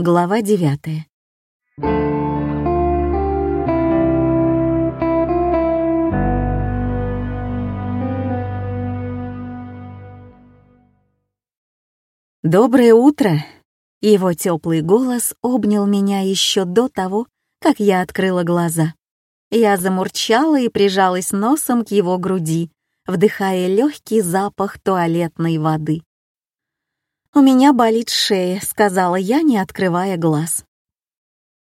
Глава девятая. «Доброе утро!» Его теплый голос обнял меня еще до того, как я открыла глаза. Я замурчала и прижалась носом к его груди, вдыхая легкий запах туалетной воды. «У меня болит шея», — сказала я, не открывая глаз.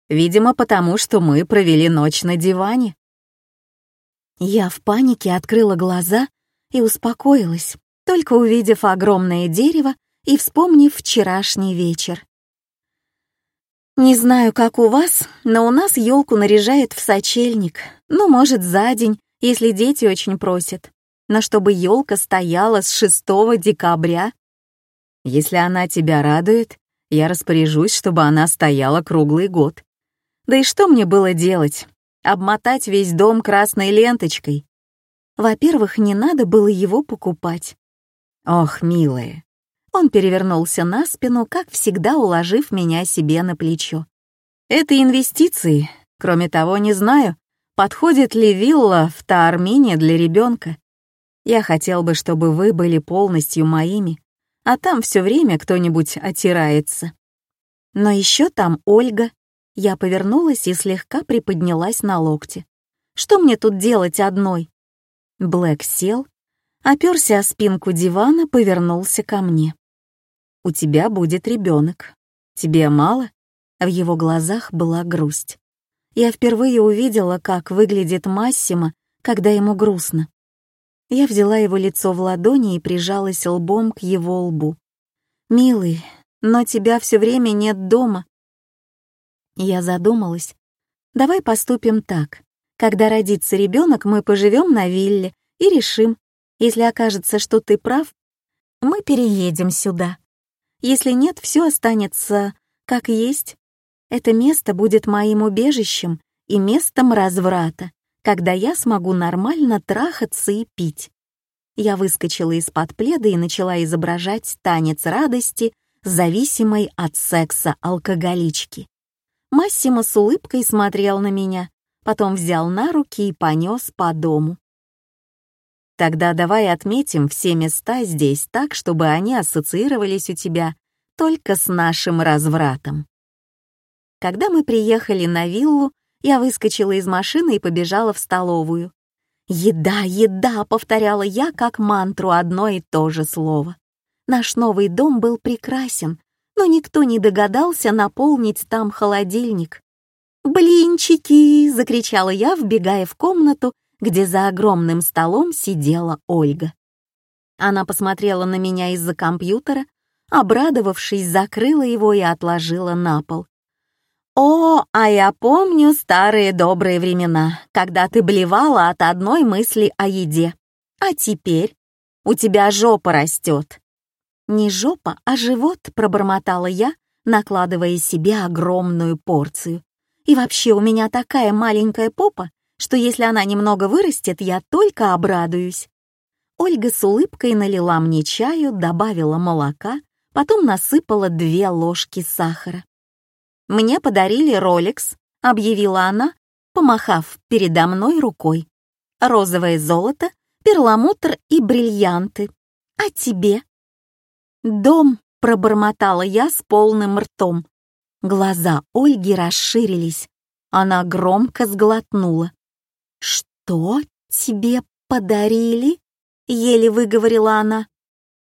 «Видимо, потому что мы провели ночь на диване». Я в панике открыла глаза и успокоилась, только увидев огромное дерево и вспомнив вчерашний вечер. Не знаю, как у вас, но у нас елку наряжают в сочельник, ну, может, за день, если дети очень просят. Но чтобы елка стояла с 6 декабря если она тебя радует, я распоряжусь, чтобы она стояла круглый год. Да и что мне было делать? Обмотать весь дом красной ленточкой? Во-первых, не надо было его покупать. Ох, милая. Он перевернулся на спину, как всегда уложив меня себе на плечо. Это инвестиции. Кроме того, не знаю, подходит ли вилла в Таармине для ребенка. Я хотел бы, чтобы вы были полностью моими, а там все время кто-нибудь отирается. Но еще там Ольга. Я повернулась и слегка приподнялась на локте. Что мне тут делать одной? Блэк сел, оперся о спинку дивана, повернулся ко мне. «У тебя будет ребенок. Тебе мало?» В его глазах была грусть. Я впервые увидела, как выглядит Массимо, когда ему грустно. Я взяла его лицо в ладони и прижалась лбом к его лбу. «Милый, но тебя все время нет дома». Я задумалась. «Давай поступим так. Когда родится ребенок, мы поживем на вилле и решим. Если окажется, что ты прав, мы переедем сюда. Если нет, все останется как есть. Это место будет моим убежищем и местом разврата, когда я смогу нормально трахаться и пить. Я выскочила из-под пледа и начала изображать танец радости, зависимой от секса алкоголички. Массимо с улыбкой смотрел на меня, потом взял на руки и понес по дому. Тогда давай отметим все места здесь так, чтобы они ассоциировались у тебя только с нашим развратом. Когда мы приехали на виллу, я выскочила из машины и побежала в столовую. «Еда, еда!» — повторяла я как мантру одно и то же слово. Наш новый дом был прекрасен, но никто не догадался наполнить там холодильник. «Блинчики!» — закричала я, вбегая в комнату, где за огромным столом сидела Ольга. Она посмотрела на меня из-за компьютера, обрадовавшись, закрыла его и отложила на пол. О, а я помню старые добрые времена, когда ты блевала от одной мысли о еде. А теперь у тебя жопа растет. Не жопа, а живот, пробормотала я, накладывая себе огромную порцию. И вообще у меня такая маленькая попа, что если она немного вырастет, я только обрадуюсь. Ольга с улыбкой налила мне чаю, добавила молока, потом насыпала две ложки сахара. «Мне подарили Rolex», — объявила она, помахав передо мной рукой. «Розовое золото, перламутр и бриллианты. А тебе?» «Дом», — пробормотала я с полным ртом. Глаза Ольги расширились. Она громко сглотнула. «Что тебе подарили?» — еле выговорила она.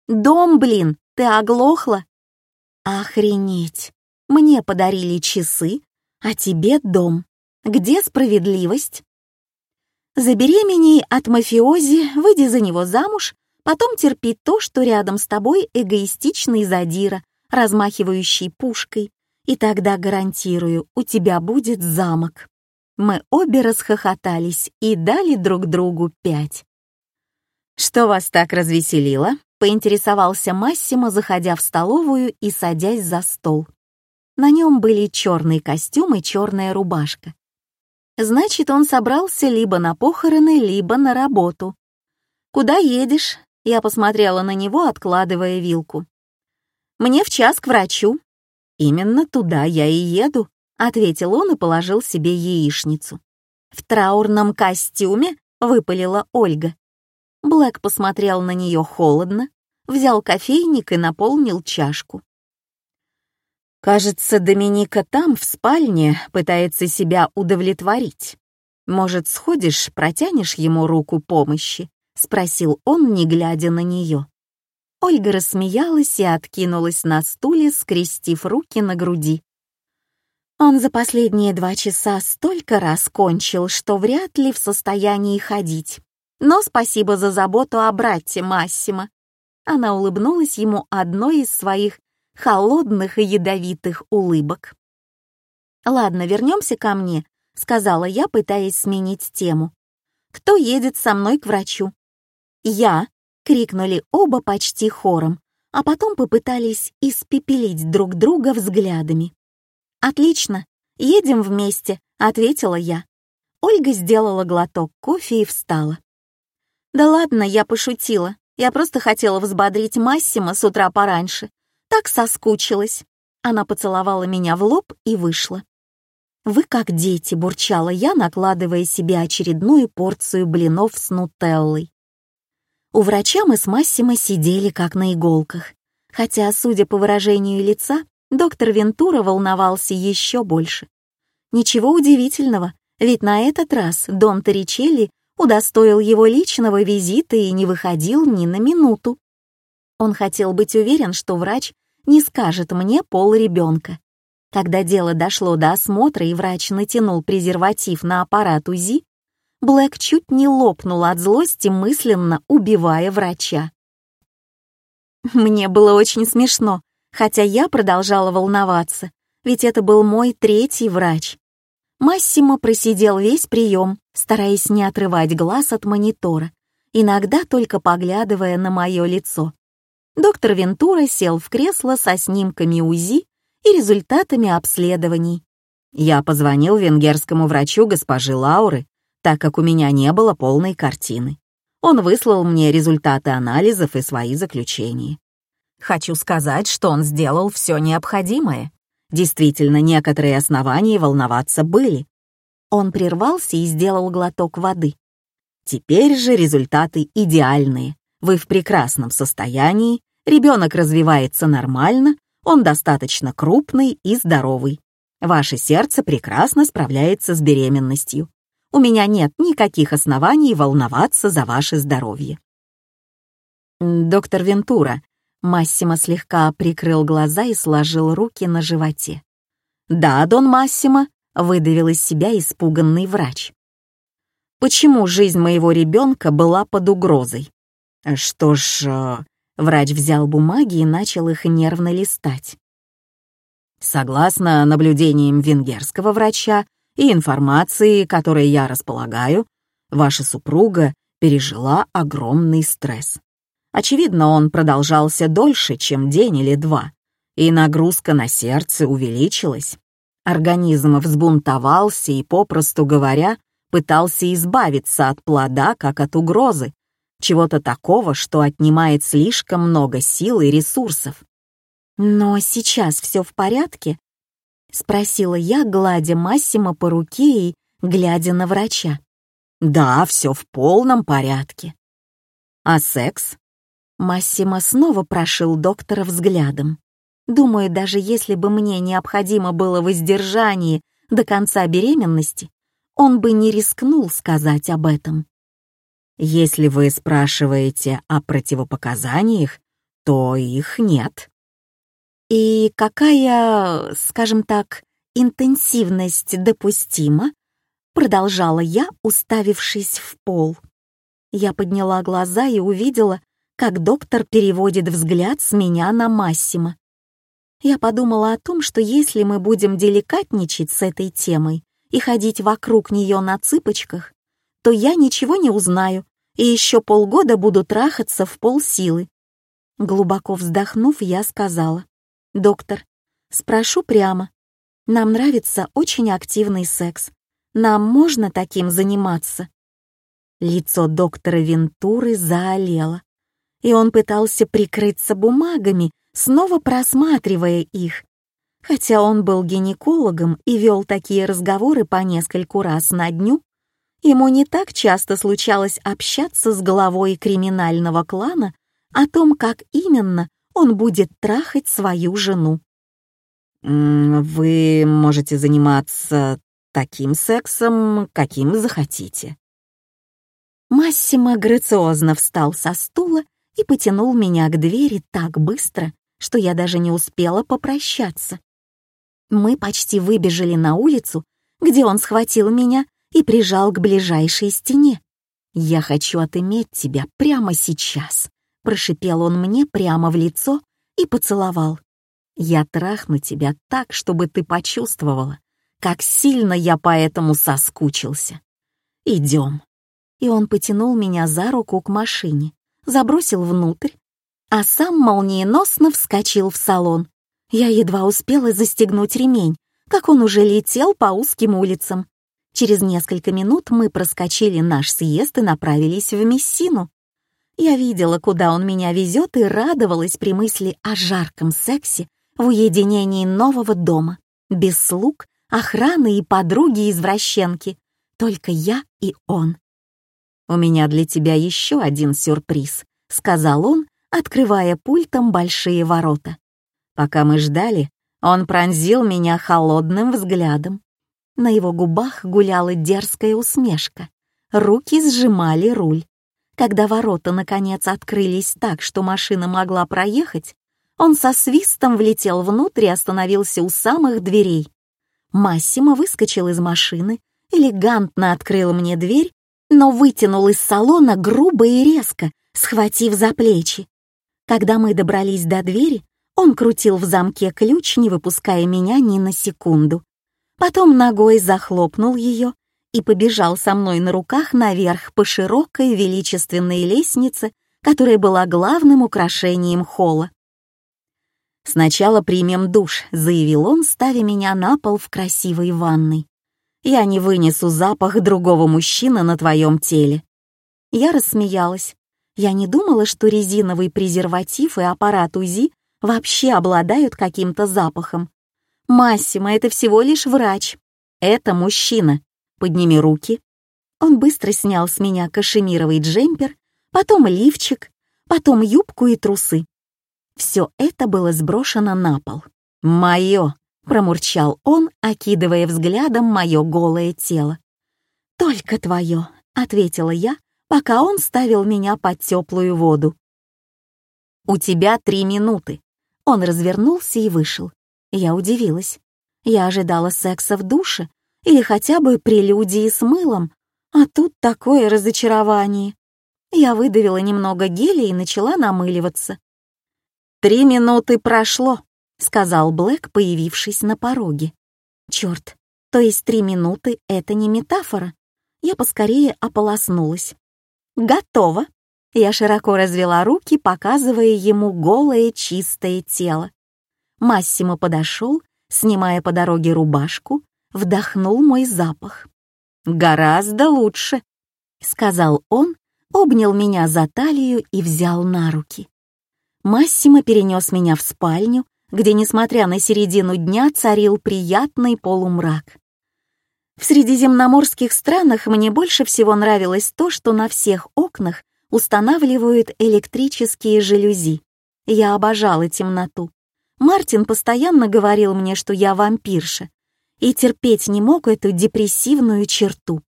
«Дом, блин, ты оглохла?» «Охренеть! Мне подарили часы, а тебе дом. Где справедливость? Забеременей от мафиози, выйди за него замуж, потом терпи то, что рядом с тобой эгоистичный задира, размахивающий пушкой, и тогда, гарантирую, у тебя будет замок. Мы обе расхохотались и дали друг другу пять. «Что вас так развеселило?» — поинтересовался Массимо, заходя в столовую и садясь за стол. На нем были черный костюм и черная рубашка. Значит, он собрался либо на похороны, либо на работу. «Куда едешь?» Я посмотрела на него, откладывая вилку. «Мне в час к врачу». «Именно туда я и еду», — ответил он и положил себе яичницу. «В траурном костюме?» — выпалила Ольга. Блэк посмотрел на нее холодно, взял кофейник и наполнил чашку. «Кажется, Доминика там, в спальне, пытается себя удовлетворить. Может, сходишь, протянешь ему руку помощи?» — спросил он, не глядя на нее. Ольга рассмеялась и откинулась на стуле, скрестив руки на груди. Он за последние два часа столько раз кончил, что вряд ли в состоянии ходить. Но спасибо за заботу о брате Массимо. Она улыбнулась ему одной из своих холодных и ядовитых улыбок. «Ладно, вернемся ко мне», — сказала я, пытаясь сменить тему. «Кто едет со мной к врачу?» «Я», — крикнули оба почти хором, а потом попытались испепелить друг друга взглядами. «Отлично, едем вместе», — ответила я. Ольга сделала глоток кофе и встала. «Да ладно, я пошутила. Я просто хотела взбодрить Массима с утра пораньше. Так соскучилась». Она поцеловала меня в лоб и вышла. «Вы как дети», — бурчала я, накладывая себе очередную порцию блинов с нутеллой. У врача мы с Массимо сидели как на иголках, хотя, судя по выражению лица, доктор Вентура волновался еще больше. Ничего удивительного, ведь на этот раз Дон Торричелли удостоил его личного визита и не выходил ни на минуту. Он хотел быть уверен, что врач не скажет мне пол ребенка. Когда дело дошло до осмотра и врач натянул презерватив на аппарат УЗИ, Блэк чуть не лопнул от злости, мысленно убивая врача. Мне было очень смешно, хотя я продолжала волноваться, ведь это был мой третий врач. Массимо просидел весь прием, стараясь не отрывать глаз от монитора, иногда только поглядывая на мое лицо. Доктор Вентура сел в кресло со снимками УЗИ и результатами обследований. Я позвонил венгерскому врачу госпожи Лауры так как у меня не было полной картины. Он выслал мне результаты анализов и свои заключения. Хочу сказать, что он сделал все необходимое. Действительно, некоторые основания волноваться были. Он прервался и сделал глоток воды. Теперь же результаты идеальные. Вы в прекрасном состоянии, ребенок развивается нормально, он достаточно крупный и здоровый. Ваше сердце прекрасно справляется с беременностью у меня нет никаких оснований волноваться за ваше здоровье. Доктор Вентура, Массимо слегка прикрыл глаза и сложил руки на животе. «Да, Дон Массимо», — выдавил из себя испуганный врач. «Почему жизнь моего ребенка была под угрозой?» «Что ж...» э, — врач взял бумаги и начал их нервно листать. Согласно наблюдениям венгерского врача, и информации, которой я располагаю, ваша супруга пережила огромный стресс. Очевидно, он продолжался дольше, чем день или два, и нагрузка на сердце увеличилась. Организм взбунтовался и, попросту говоря, пытался избавиться от плода, как от угрозы, чего-то такого, что отнимает слишком много сил и ресурсов. Но сейчас все в порядке, — спросила я, гладя Массима по руке и глядя на врача. «Да, все в полном порядке». «А секс?» Массимо снова прошил доктора взглядом. Думаю, даже если бы мне необходимо было воздержание до конца беременности, он бы не рискнул сказать об этом. Если вы спрашиваете о противопоказаниях, то их нет. И какая, скажем так, интенсивность допустима? Продолжала я, уставившись в пол. Я подняла глаза и увидела, как доктор переводит взгляд с меня на Массима. Я подумала о том, что если мы будем деликатничать с этой темой и ходить вокруг нее на цыпочках, то я ничего не узнаю и еще полгода буду трахаться в полсилы. Глубоко вздохнув, я сказала, «Доктор, спрошу прямо. Нам нравится очень активный секс. Нам можно таким заниматься?» Лицо доктора Вентуры заолело, и он пытался прикрыться бумагами, снова просматривая их. Хотя он был гинекологом и вел такие разговоры по нескольку раз на дню, ему не так часто случалось общаться с главой криминального клана о том, как именно он будет трахать свою жену. «Вы можете заниматься таким сексом, каким захотите». Массимо грациозно встал со стула и потянул меня к двери так быстро, что я даже не успела попрощаться. Мы почти выбежали на улицу, где он схватил меня и прижал к ближайшей стене. «Я хочу отыметь тебя прямо сейчас», — прошипел он мне прямо в лицо и поцеловал. «Я трахну тебя так, чтобы ты почувствовала, как сильно я поэтому соскучился. Идем». И он потянул меня за руку к машине, забросил внутрь, а сам молниеносно вскочил в салон. Я едва успела застегнуть ремень, как он уже летел по узким улицам. Через несколько минут мы проскочили наш съезд и направились в Мессину. Я видела, куда он меня везет, и радовалась при мысли о жарком сексе в уединении нового дома, без слуг, охраны и подруги-извращенки, только я и он. «У меня для тебя еще один сюрприз», — сказал он, открывая пультом большие ворота. Пока мы ждали, он пронзил меня холодным взглядом. На его губах гуляла дерзкая усмешка. Руки сжимали руль. Когда ворота наконец открылись так, что машина могла проехать, он со свистом влетел внутрь и остановился у самых дверей. Массимо выскочил из машины, элегантно открыл мне дверь, но вытянул из салона грубо и резко, схватив за плечи. Когда мы добрались до двери, он крутил в замке ключ, не выпуская меня ни на секунду. Потом ногой захлопнул ее и побежал со мной на руках наверх по широкой величественной лестнице, которая была главным украшением холла. «Сначала примем душ», — заявил он, ставя меня на пол в красивой ванной. «Я не вынесу запах другого мужчины на твоем теле». Я рассмеялась. Я не думала, что резиновый презерватив и аппарат УЗИ вообще обладают каким-то запахом. Массимо — это всего лишь врач. Это мужчина. Подними руки. Он быстро снял с меня кашемировый джемпер, потом лифчик, потом юбку и трусы. Все это было сброшено на пол. «Мое!» — промурчал он, окидывая взглядом мое голое тело. «Только твое», — ответила я, пока он ставил меня под теплую воду. «У тебя три минуты. Он развернулся и вышел. Я удивилась. Я ожидала секса в душе или хотя бы прелюдии с мылом, а тут такое разочарование. Я выдавила немного геля и начала намыливаться. «Три минуты прошло», — сказал Блэк, появившись на пороге. «Черт, то есть три минуты — это не метафора?» Я поскорее ополоснулась. «Готово», я широко развела руки, показывая ему голое чистое тело. Массимо подошел, снимая по дороге рубашку, вдохнул мой запах. «Гораздо лучше», — сказал он, обнял меня за талию и взял на руки. Массимо перенес меня в спальню, где, несмотря на середину дня, царил приятный полумрак. В средиземноморских странах мне больше всего нравилось то, что на всех окнах устанавливают электрические жалюзи. Я обожала темноту. Мартин постоянно говорил мне, что я вампирша, и терпеть не мог эту депрессивную черту.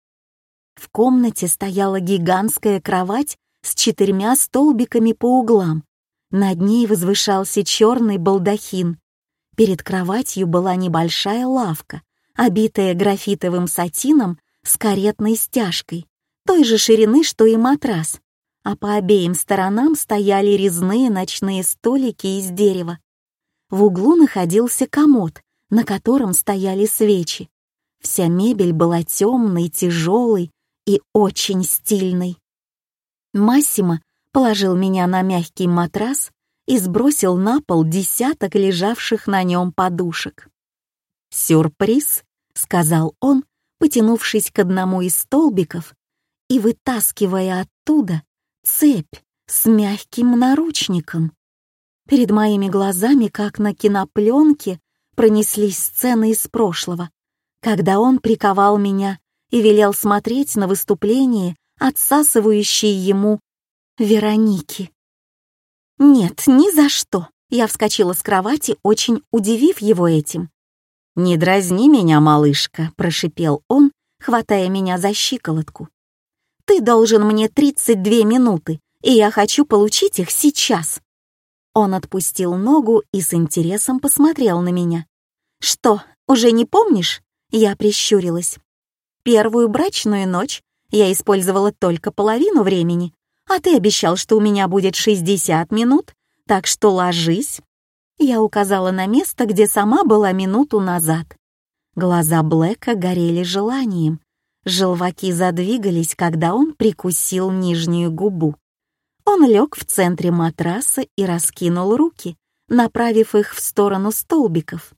В комнате стояла гигантская кровать с четырьмя столбиками по углам. Над ней возвышался черный балдахин. Перед кроватью была небольшая лавка, обитая графитовым сатином с каретной стяжкой, той же ширины, что и матрас а по обеим сторонам стояли резные ночные столики из дерева. В углу находился комод, на котором стояли свечи. Вся мебель была темной, тяжелой и очень стильной. Массимо положил меня на мягкий матрас и сбросил на пол десяток лежавших на нем подушек. «Сюрприз», — сказал он, потянувшись к одному из столбиков и вытаскивая оттуда цепь с мягким наручником. Перед моими глазами, как на кинопленке, пронеслись сцены из прошлого, когда он приковал меня и велел смотреть на выступление, отсасывающей ему Вероники. «Нет, ни за что!» Я вскочила с кровати, очень удивив его этим. «Не дразни меня, малышка», — прошипел он, хватая меня за щиколотку. «Ты должен мне 32 минуты, и я хочу получить их сейчас». Он отпустил ногу и с интересом посмотрел на меня. «Что, уже не помнишь?» Я прищурилась. «Первую брачную ночь я использовала только половину времени, а ты обещал, что у меня будет 60 минут, так что ложись». Я указала на место, где сама была минуту назад. Глаза Блэка горели желанием. Желваки задвигались, когда он прикусил нижнюю губу. Он лег в центре матраса и раскинул руки, направив их в сторону столбиков.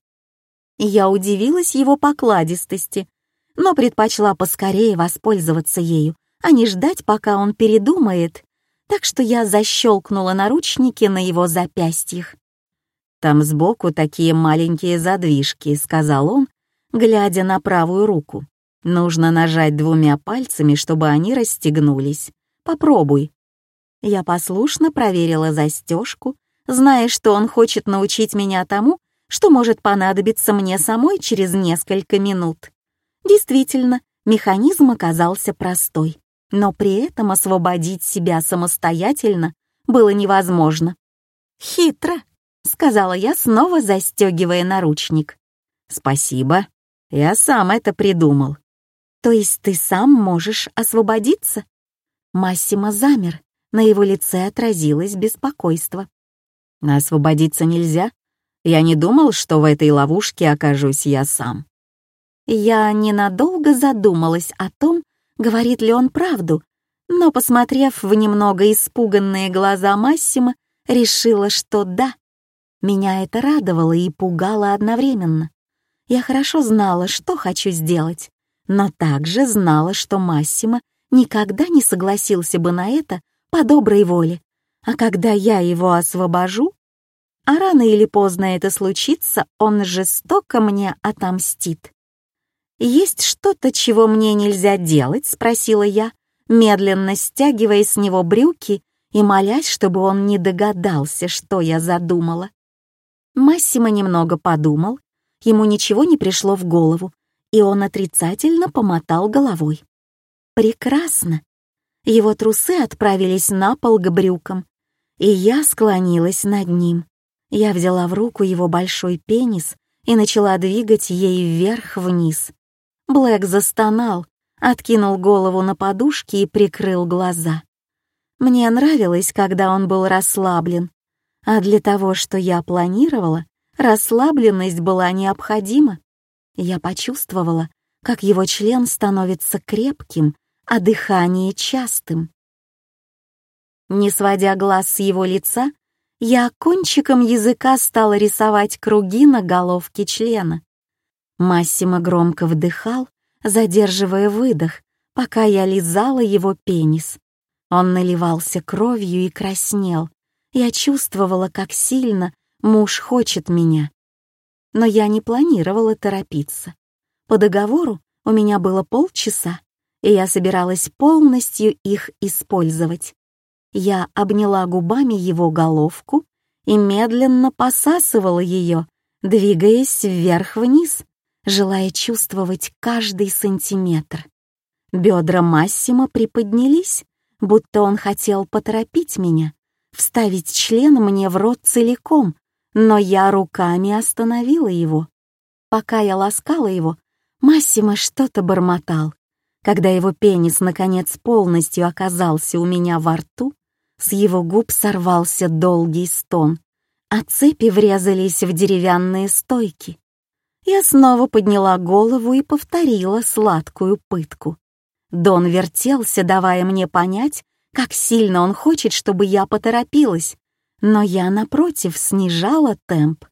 Я удивилась его покладистости, но предпочла поскорее воспользоваться ею, а не ждать, пока он передумает, так что я защелкнула наручники на его запястьях. «Там сбоку такие маленькие задвижки», — сказал он, глядя на правую руку. «Нужно нажать двумя пальцами, чтобы они расстегнулись. Попробуй». Я послушно проверила застежку, зная, что он хочет научить меня тому, что может понадобиться мне самой через несколько минут. Действительно, механизм оказался простой но при этом освободить себя самостоятельно было невозможно. «Хитро», — сказала я, снова застегивая наручник. «Спасибо, я сам это придумал». «То есть ты сам можешь освободиться?» Массимо замер, на его лице отразилось беспокойство. «Освободиться нельзя? Я не думал, что в этой ловушке окажусь я сам». Я ненадолго задумалась о том, говорит ли он правду, но, посмотрев в немного испуганные глаза Массима, решила, что да. Меня это радовало и пугало одновременно. Я хорошо знала, что хочу сделать, но также знала, что Массимо никогда не согласился бы на это по доброй воле. А когда я его освобожу, а рано или поздно это случится, он жестоко мне отомстит. «Есть что-то, чего мне нельзя делать?» — спросила я, медленно стягивая с него брюки и молясь, чтобы он не догадался, что я задумала. Массимо немного подумал, ему ничего не пришло в голову, и он отрицательно помотал головой. «Прекрасно!» Его трусы отправились на пол к брюкам, и я склонилась над ним. Я взяла в руку его большой пенис и начала двигать ей вверх-вниз. Блэк застонал, откинул голову на подушки и прикрыл глаза. Мне нравилось, когда он был расслаблен, а для того, что я планировала, расслабленность была необходима. Я почувствовала, как его член становится крепким, а дыхание частым. Не сводя глаз с его лица, я кончиком языка стала рисовать круги на головке члена. Массимо громко вдыхал, задерживая выдох, пока я лизала его пенис. Он наливался кровью и краснел. Я чувствовала, как сильно муж хочет меня. Но я не планировала торопиться. По договору у меня было полчаса, и я собиралась полностью их использовать. Я обняла губами его головку и медленно посасывала ее, двигаясь вверх-вниз, желая чувствовать каждый сантиметр. Бедра Массимо приподнялись, будто он хотел поторопить меня, вставить член мне в рот целиком, но я руками остановила его. Пока я ласкала его, Массимо что-то бормотал. Когда его пенис наконец полностью оказался у меня во рту, с его губ сорвался долгий стон, а цепи врезались в деревянные стойки. Я снова подняла голову и повторила сладкую пытку. Дон вертелся, давая мне понять, как сильно он хочет, чтобы я поторопилась, но я, напротив, снижала темп.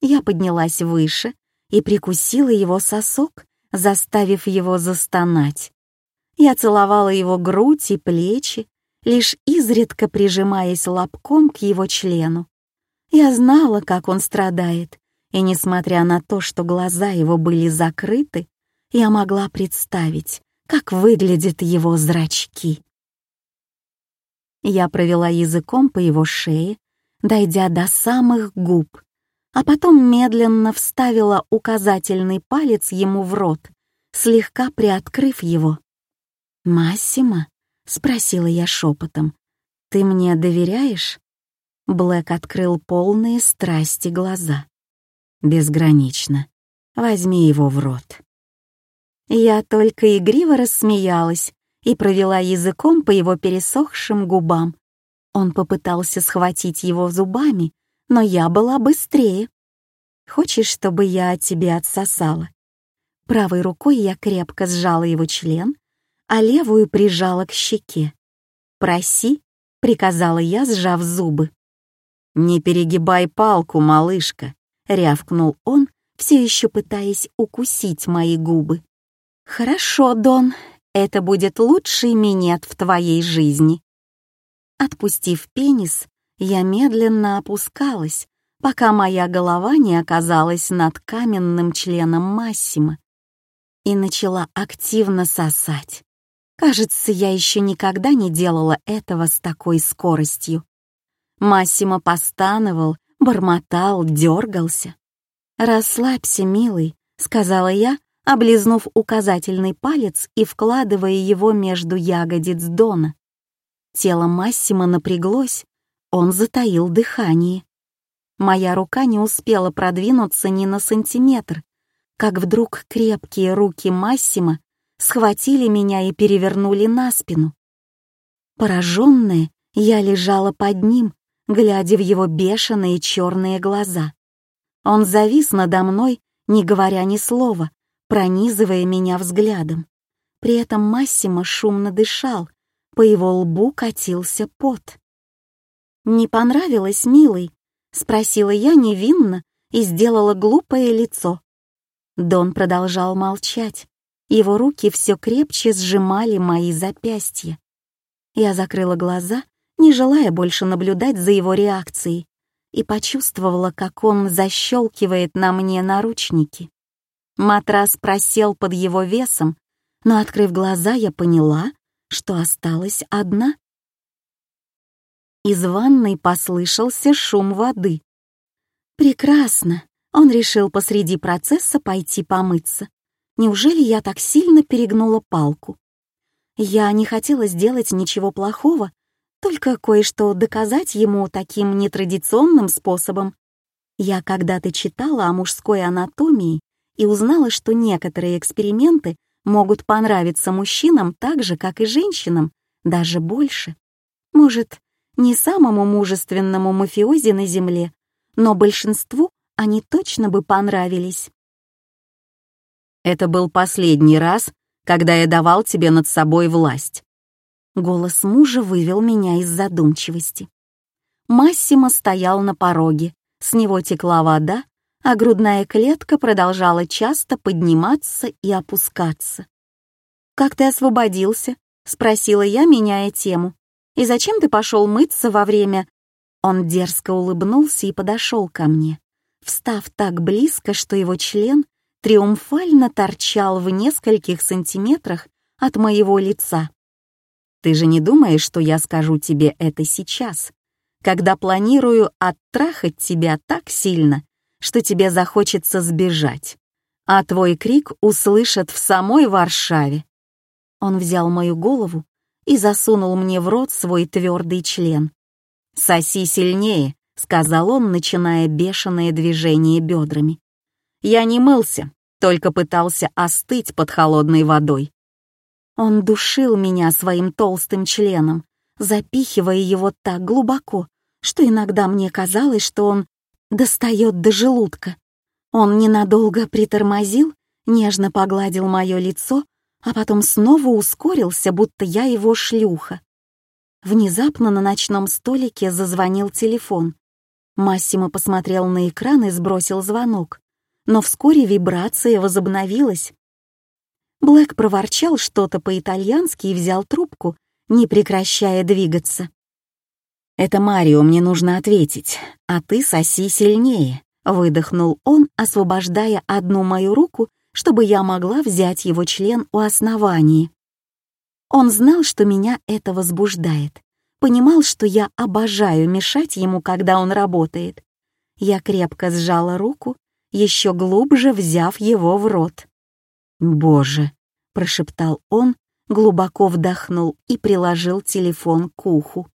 Я поднялась выше и прикусила его сосок, заставив его застонать. Я целовала его грудь и плечи, лишь изредка прижимаясь лобком к его члену. Я знала, как он страдает, и несмотря на то, что глаза его были закрыты, я могла представить, как выглядят его зрачки. Я провела языком по его шее, дойдя до самых губ, а потом медленно вставила указательный палец ему в рот, слегка приоткрыв его. «Массимо?» — спросила я шепотом. «Ты мне доверяешь?» Блэк открыл полные страсти глаза. «Безгранично. Возьми его в рот». Я только игриво рассмеялась и провела языком по его пересохшим губам. Он попытался схватить его зубами, но я была быстрее. «Хочешь, чтобы я тебе отсосала?» Правой рукой я крепко сжала его член, а левую прижала к щеке. «Проси», — приказала я, сжав зубы. «Не перегибай палку, малышка», — рявкнул он, все еще пытаясь укусить мои губы. «Хорошо, Дон, это будет лучший минет в твоей жизни». Отпустив пенис, я медленно опускалась, пока моя голова не оказалась над каменным членом Массима и начала активно сосать. Кажется, я еще никогда не делала этого с такой скоростью. Массимо постановал, бормотал, дергался. «Расслабься, милый», — сказала я, облизнув указательный палец и вкладывая его между ягодиц Дона. Тело Массима напряглось, он затаил дыхание. Моя рука не успела продвинуться ни на сантиметр, как вдруг крепкие руки Массима схватили меня и перевернули на спину. Пораженная, я лежала под ним, глядя в его бешеные черные глаза. Он завис надо мной, не говоря ни слова, пронизывая меня взглядом. При этом Массимо шумно дышал, по его лбу катился пот. «Не понравилось, милый?» — спросила я невинно и сделала глупое лицо. Дон продолжал молчать. Его руки все крепче сжимали мои запястья. Я закрыла глаза, не желая больше наблюдать за его реакцией, и почувствовала, как он защелкивает на мне наручники. Матрас просел под его весом, но, открыв глаза, я поняла, что осталась одна. Из ванной послышался шум воды. Прекрасно. Он решил посреди процесса пойти помыться. Неужели я так сильно перегнула палку? Я не хотела сделать ничего плохого, только кое-что доказать ему таким нетрадиционным способом. Я когда-то читала о мужской анатомии и узнала, что некоторые эксперименты могут понравиться мужчинам так же, как и женщинам, даже больше. Может, не самому мужественному мафиози на Земле, но большинству они точно бы понравились. Это был последний раз, когда я давал тебе над собой власть. Голос мужа вывел меня из задумчивости. Массимо стоял на пороге, с него текла вода, а грудная клетка продолжала часто подниматься и опускаться. «Как ты освободился?» — спросила я, меняя тему. «И зачем ты пошел мыться во время...» Он дерзко улыбнулся и подошел ко мне, встав так близко, что его член триумфально торчал в нескольких сантиметрах от моего лица. «Ты же не думаешь, что я скажу тебе это сейчас, когда планирую оттрахать тебя так сильно, что тебе захочется сбежать, а твой крик услышат в самой Варшаве. Он взял мою голову и засунул мне в рот свой твердый член. «Соси сильнее», — сказал он, начиная бешеное движение бедрами. Я не мылся, только пытался остыть под холодной водой. Он душил меня своим толстым членом, запихивая его так глубоко, что иногда мне казалось, что он достает до желудка. Он ненадолго притормозил, нежно погладил мое лицо, а потом снова ускорился, будто я его шлюха. Внезапно на ночном столике зазвонил телефон. Массимо посмотрел на экран и сбросил звонок, но вскоре вибрация возобновилась. Блэк проворчал что-то по-итальянски и взял трубку, не прекращая двигаться. «Это Марио, мне нужно ответить, а ты соси сильнее», Выдохнул он, освобождая одну мою руку, чтобы я могла взять его член у основания. Он знал, что меня это возбуждает. Понимал, что я обожаю мешать ему, когда он работает. Я крепко сжала руку, еще глубже взяв его в рот. «Боже!» — прошептал он, глубоко вдохнул и приложил телефон к уху.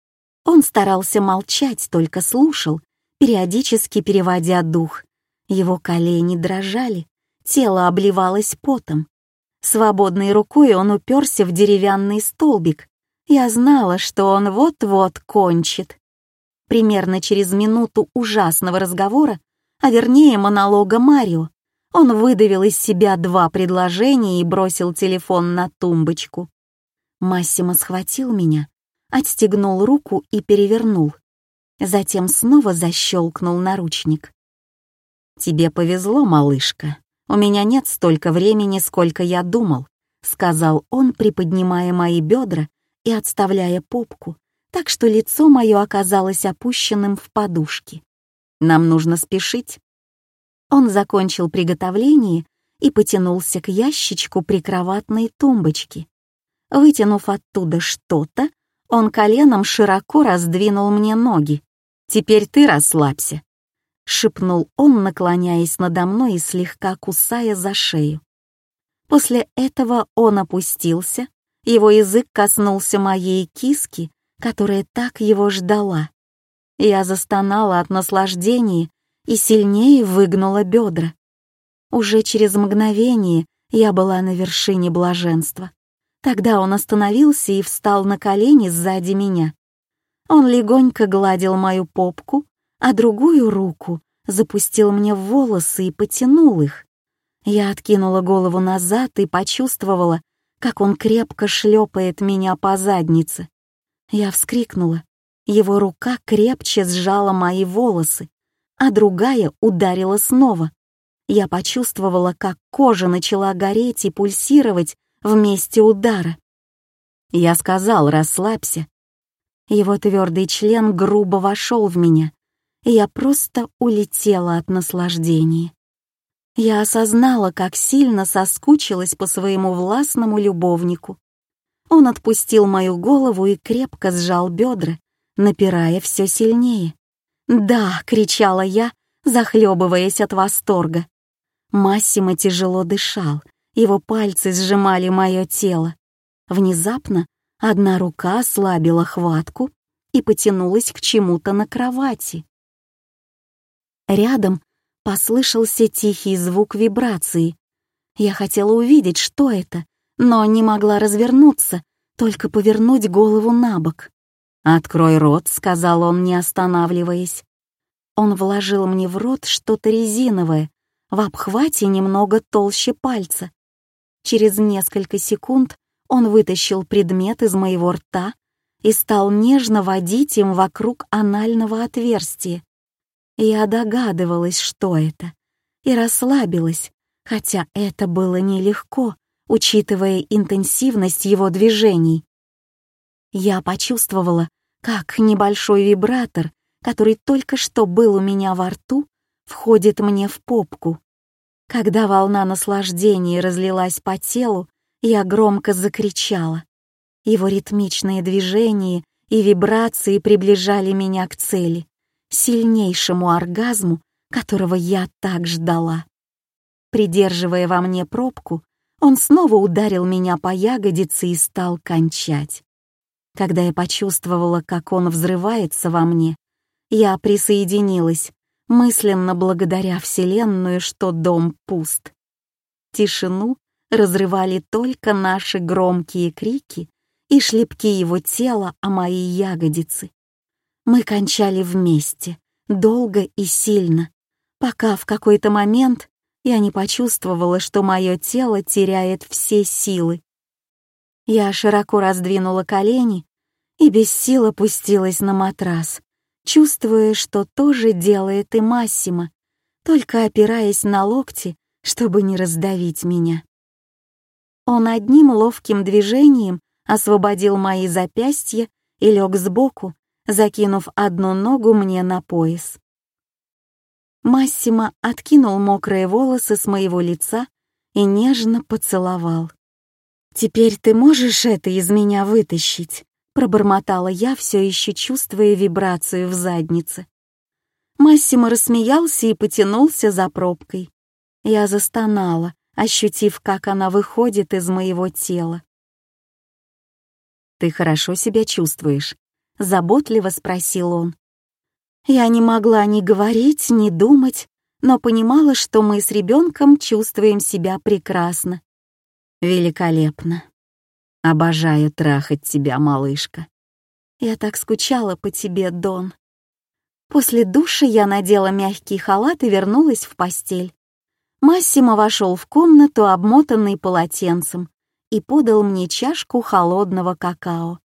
Он старался молчать, только слушал, периодически переводя дух. Его колени дрожали, тело обливалось потом. Свободной рукой он уперся в деревянный столбик. Я знала, что он вот-вот кончит. Примерно через минуту ужасного разговора, а вернее монолога Марио, он выдавил из себя два предложения и бросил телефон на тумбочку. Массимо схватил меня, отстегнул руку и перевернул. Затем снова защелкнул наручник. «Тебе повезло, малышка. У меня нет столько времени, сколько я думал», — сказал он, приподнимая мои бедра и отставляя попку, так что лицо мое оказалось опущенным в подушки. «Нам нужно спешить». Он закончил приготовление и потянулся к ящичку прикроватной тумбочки. Вытянув оттуда что-то, он коленом широко раздвинул мне ноги. «Теперь ты расслабься», — шепнул он, наклоняясь надо мной и слегка кусая за шею. После этого он опустился, его язык коснулся моей киски, которая так его ждала. Я застонала от наслаждения и сильнее выгнула бедра. Уже через мгновение я была на вершине блаженства. Тогда он остановился и встал на колени сзади меня. Он легонько гладил мою попку, а другую руку запустил мне в волосы и потянул их. Я откинула голову назад и почувствовала, как он крепко шлепает меня по заднице. Я вскрикнула. Его рука крепче сжала мои волосы, а другая ударила снова. Я почувствовала, как кожа начала гореть и пульсировать в месте удара. Я сказал, расслабься. Его твердый член грубо вошел в меня, я просто улетела от наслаждения. Я осознала, как сильно соскучилась по своему властному любовнику. Он отпустил мою голову и крепко сжал бедра, напирая все сильнее. «Да!» — кричала я, захлебываясь от восторга. Массимо тяжело дышал, его пальцы сжимали мое тело. Внезапно одна рука ослабила хватку и потянулась к чему-то на кровати. Рядом послышался тихий звук вибрации. Я хотела увидеть, что это, но не могла развернуться, только повернуть голову на бок. «Открой рот», — сказал он, не останавливаясь. Он вложил мне в рот что-то резиновое, в обхвате немного толще пальца. Через несколько секунд он вытащил предмет из моего рта и стал нежно водить им вокруг анального отверстия. Я догадывалась, что это, и расслабилась, хотя это было нелегко, учитывая интенсивность его движений. Я почувствовала, как небольшой вибратор, который только что был у меня во рту, входит мне в попку. Когда волна наслаждения разлилась по телу, я громко закричала. Его ритмичные движения и вибрации приближали меня к цели, сильнейшему оргазму, которого я так ждала. Придерживая во мне пробку, он снова ударил меня по ягодице и стал кончать. Когда я почувствовала, как он взрывается во мне, я присоединилась, мысленно благодаря Вселенную, что дом пуст. Тишину разрывали только наши громкие крики и шлепки его тела о мои ягодицы. Мы кончали вместе, долго и сильно, пока в какой-то момент я не почувствовала, что мое тело теряет все силы. Я широко раздвинула колени и без сил опустилась на матрас, чувствуя, что тоже делает и Массимо, только опираясь на локти, чтобы не раздавить меня. Он одним ловким движением освободил мои запястья и лег сбоку, закинув одну ногу мне на пояс. Массимо откинул мокрые волосы с моего лица и нежно поцеловал. «Теперь ты можешь это из меня вытащить?» — пробормотала я, все еще чувствуя вибрацию в заднице. Массимо рассмеялся и потянулся за пробкой. Я застонала, ощутив, как она выходит из моего тела. «Ты хорошо себя чувствуешь?» — заботливо спросил он. Я не могла ни говорить, ни думать, но понимала, что мы с ребенком чувствуем себя прекрасно. Великолепно. Обожаю трахать тебя, малышка. Я так скучала по тебе, Дон. После душа я надела мягкий халат и вернулась в постель. Массимо вошел в комнату, обмотанный полотенцем, и подал мне чашку холодного какао.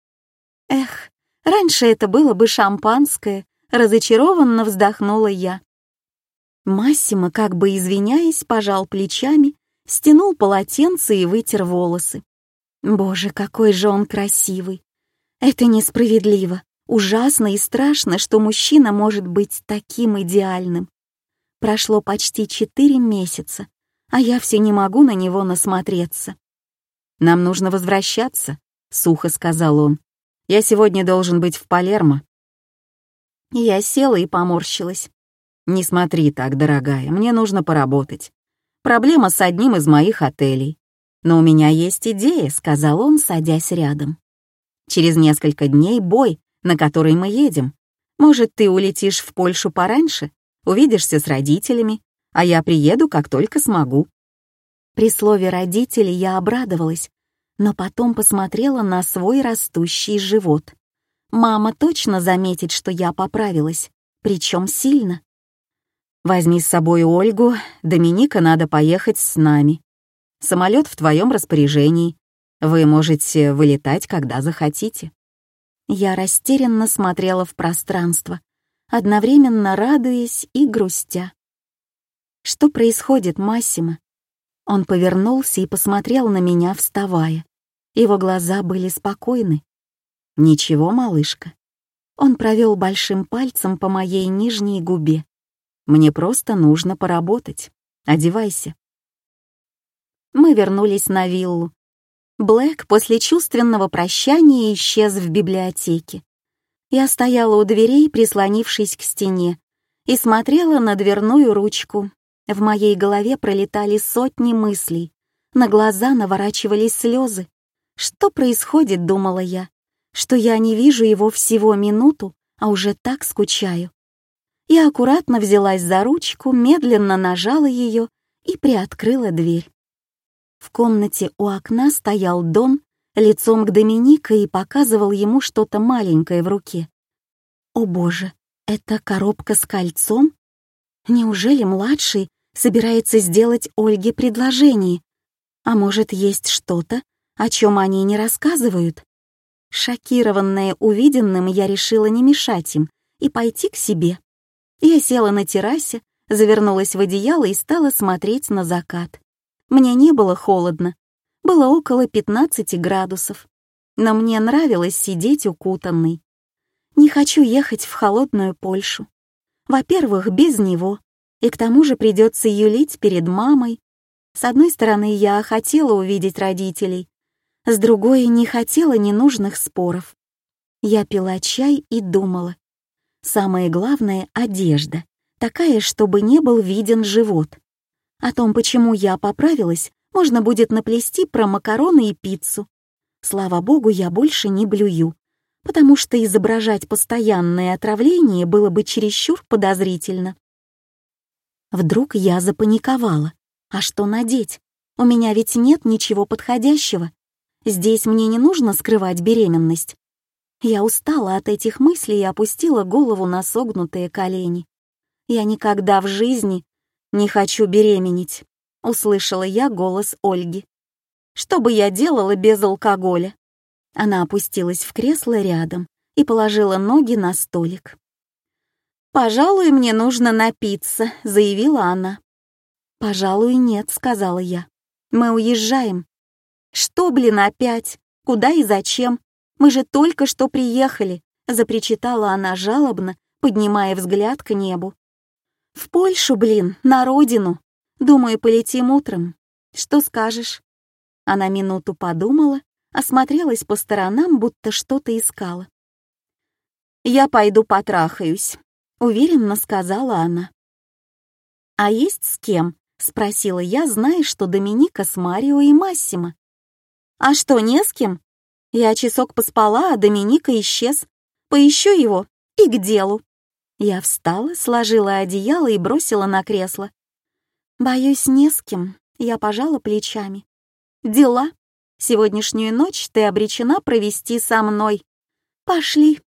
Эх, раньше это было бы шампанское, разочарованно вздохнула я. Массимо, как бы извиняясь, пожал плечами, стянул полотенце и вытер волосы. Боже, какой же он красивый! Это несправедливо, ужасно и страшно, что мужчина может быть таким идеальным. Прошло почти четыре месяца, а я все не могу на него насмотреться. «Нам нужно возвращаться», — сухо сказал он. «Я сегодня должен быть в Палермо». Я села и поморщилась. «Не смотри так, дорогая, мне нужно поработать. Проблема с одним из моих отелей. Но у меня есть идея», — сказал он, садясь рядом. «Через несколько дней бой, на который мы едем. Может, ты улетишь в Польшу пораньше, увидишься с родителями, а я приеду, как только смогу. При слове «родители» я обрадовалась, но потом посмотрела на свой растущий живот. Мама точно заметит, что я поправилась, причем сильно. Возьми с собой Ольгу, Доминика надо поехать с нами. Самолет в твоем распоряжении. Вы можете вылетать, когда захотите. Я растерянно смотрела в пространство, одновременно радуясь и грустя. Что происходит, Массимо? Он повернулся и посмотрел на меня, вставая. Его глаза были спокойны. «Ничего, малышка». Он провел большим пальцем по моей нижней губе. «Мне просто нужно поработать. Одевайся». Мы вернулись на виллу. Блэк после чувственного прощания исчез в библиотеке. Я стояла у дверей, прислонившись к стене, и смотрела на дверную ручку, в моей голове пролетали сотни мыслей, на глаза наворачивались слезы. Что происходит, думала я, что я не вижу его всего минуту, а уже так скучаю. Я аккуратно взялась за ручку, медленно нажала ее и приоткрыла дверь. В комнате у окна стоял Дон лицом к Доминика и показывал ему что-то маленькое в руке. О боже, это коробка с кольцом? Неужели младший собирается сделать Ольге предложение. А может, есть что-то, о чем они не рассказывают? Шокированная увиденным, я решила не мешать им и пойти к себе. Я села на террасе, завернулась в одеяло и стала смотреть на закат. Мне не было холодно, было около 15 градусов, но мне нравилось сидеть укутанной. Не хочу ехать в холодную Польшу. Во-первых, без него, и к тому же придется юлить перед мамой. С одной стороны, я хотела увидеть родителей, с другой — не хотела ненужных споров. Я пила чай и думала. Самое главное — одежда, такая, чтобы не был виден живот. О том, почему я поправилась, можно будет наплести про макароны и пиццу. Слава богу, я больше не блюю, потому что изображать постоянное отравление было бы чересчур подозрительно. Вдруг я запаниковала. А что надеть? У меня ведь нет ничего подходящего. Здесь мне не нужно скрывать беременность. Я устала от этих мыслей и опустила голову на согнутые колени. Я никогда в жизни не хочу беременеть, услышала я голос Ольги. Что бы я делала без алкоголя? Она опустилась в кресло рядом и положила ноги на столик. «Пожалуй, мне нужно напиться», — заявила она. «Пожалуй, нет», — сказала я. «Мы уезжаем». «Что, блин, опять? Куда и зачем? Мы же только что приехали», — запричитала она жалобно, поднимая взгляд к небу. «В Польшу, блин, на родину. Думаю, полетим утром. Что скажешь?» Она минуту подумала, осмотрелась по сторонам, будто что-то искала. «Я пойду потрахаюсь», — уверенно сказала она. «А есть с кем?» — спросила я, зная, что Доминика с Марио и Массимо. «А что, не с кем? Я часок поспала, а Доминика исчез. Поищу его и к делу». Я встала, сложила одеяло и бросила на кресло. «Боюсь, не с кем», — я пожала плечами. «Дела. Сегодняшнюю ночь ты обречена провести со мной. Пошли».